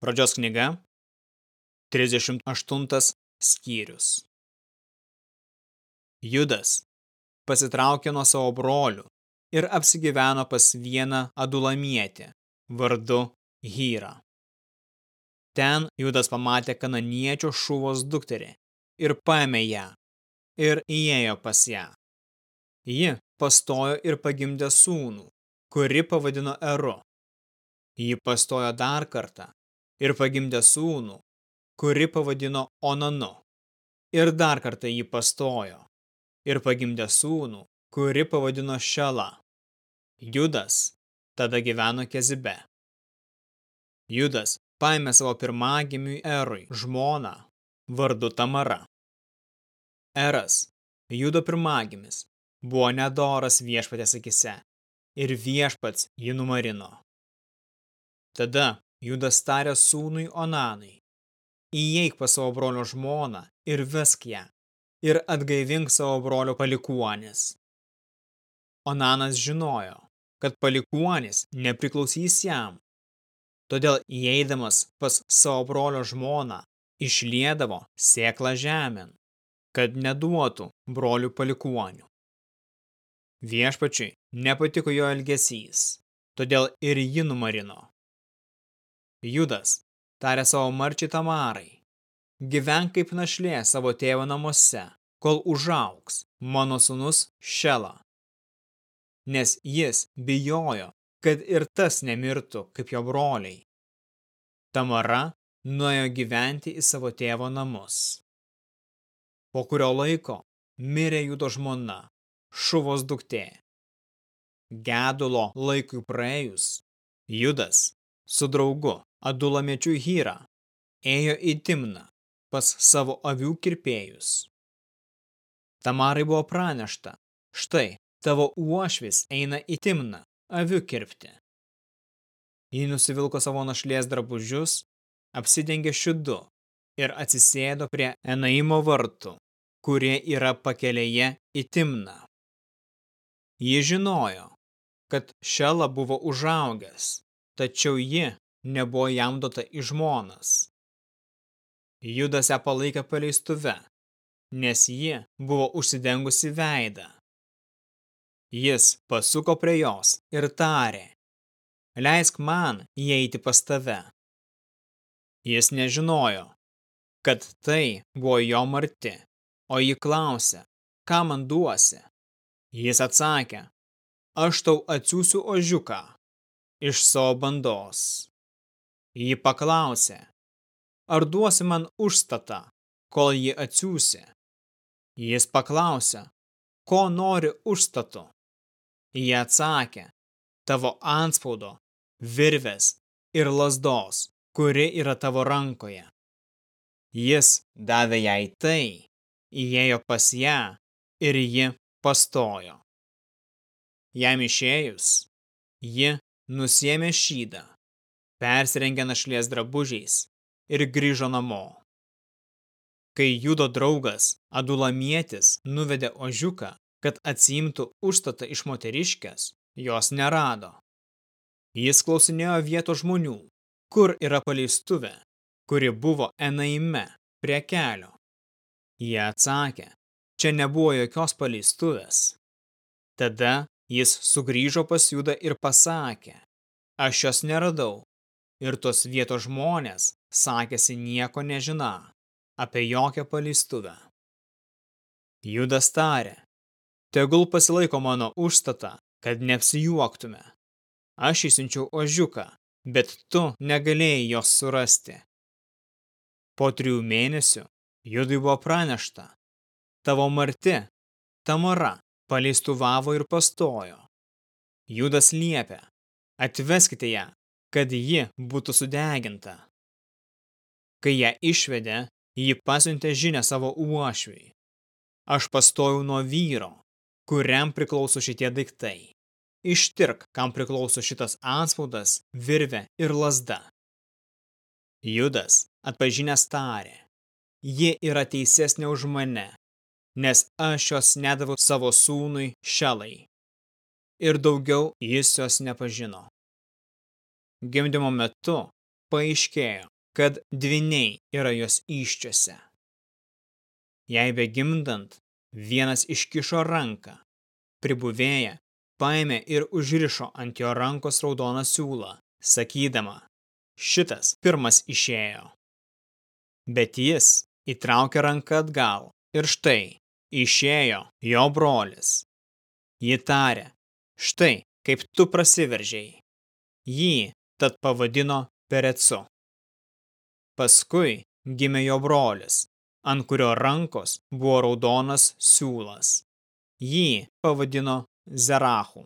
Pradžios knyga, 38 skyrius. Judas pasitraukė nuo savo brolių ir apsigyveno pas vieną adulamietį vardu Hyra. Ten Judas pamatė kananiečio šuvos dukterį ir paėmė ją ir įėjo pas ją. Ji pastojo ir pagimdė sūnų, kuri pavadino Eru. Ji pastojo dar kartą ir pagimdė sūnų, kuri pavadino Onanu. Ir dar kartą jį pastojo ir pagimdė sūnų, kuri pavadino Šela. Judas tada gyveno Kezibe. Judas paėmė savo pirmagimiui Erui žmoną vardu Tamara. Eras, Judo pirmagimis, buvo nedoras viešpatės akise ir viešpats jį numarino. Tada Judas tarė sūnui Onanui, įeik pas savo brolio žmoną ir vesk ją, ir atgaivink savo brolio palikuonis. Onanas žinojo, kad palikuonis nepriklausys jam, todėl įeidamas pas savo brolio žmoną išliedavo sėklą žemėn, kad neduotų brolių palikuonių. Viešpačiui nepatiko jo elgesys, todėl ir ji numarino. Judas tarė savo marčiai Tamarai, gyvenk kaip našlė savo tėvo namuose, kol užauks mano sunus Šela. Nes jis bijojo, kad ir tas nemirtų kaip jo broliai. Tamara nuėjo gyventi į savo tėvo namus. Po kurio laiko mirė Judo žmona, šuvos duktė. Gedulo laikui praėjus, Judas su draugu Adulamiečių Hyra ėjo į Timną pas savo avių kirpėjus. Tamarai buvo pranešta, štai tavo uošvis eina į Timną avių kirpti. Ji nusivilko savo našlės drabužius, apsidengė šiudu ir atsisėdo prie Enaimo vartų, kurie yra pakelėje į Timną. Ji žinojo, kad Šela buvo užaugęs, tačiau ji nebuvo jam duota į žmonas. Judas ją palaikė paleistuve, nes ji buvo užsidengusi veidą. Jis pasuko prie jos ir tarė, leisk man įeiti pas tave. Jis nežinojo, kad tai buvo jo marti, o ji klausė, ką man duosi. Jis atsakė, aš tau atsiųsiu ožiuką iš savo bandos. Ji paklausė, ar duosi man užstatą, kol jį atsiūsi. Jis paklausė, ko nori užstatu. Jie atsakė, tavo anspaudo, virvės ir lasdos, kuri yra tavo rankoje. Jis davė jai tai, įėjo pas ją ir ji pastojo. Jam išėjus, ji nusiemė šydą persirengė našlės drabužiais ir grįžo namo. Kai judo draugas Adulamietis nuvedė ožiuką, kad atsiimtų užstatą iš moteriškės, jos nerado. Jis klausinėjo vietos žmonių, kur yra paleistuvė, kuri buvo Enaime prie kelio. Jie atsakė, čia nebuvo jokios paleistuvės. Tada jis sugrįžo pas Judą ir pasakė, aš jos neradau, ir tos vietos žmonės sakėsi nieko nežina apie jokią paleistuvę. Judas tarė, tegul pasilaiko mano užstatą, kad neapsijuoktume. Aš įsiunčiau ožiuką, bet tu negalėjai jos surasti. Po trijų mėnesių Judui buvo pranešta, tavo marti, Tamara, paleistuvavo ir pastojo. Judas liepė, atveskite ją kad ji būtų sudeginta. Kai ją išvedė, ji pasiuntė žinę savo uošviui. Aš pastojau nuo vyro, kuriam priklauso šitie daiktai. Ištirk, kam priklauso šitas anspaudas, virvė ir lasda. Judas atpažinęs tarė, ji yra teisesnė už mane, nes aš jos nedaviau savo sūnui šelai. Ir daugiau jis jos nepažino. Gimdymo metu paaiškėjo, kad dviniai yra jos iščiose. Jei begimdant, vienas iškišo ranką, pribuvėja paėmė ir užrišo ant jo rankos raudoną siūlą, sakydama, šitas pirmas išėjo. Bet jis įtraukė ranką atgal ir štai, išėjo jo brolis. Ji tarė, štai, kaip tu prasiveržiai. Jį tad pavadino Perecu. Paskui gimė jo brolis, ant kurio rankos buvo raudonas siūlas. Jį pavadino Zerachu.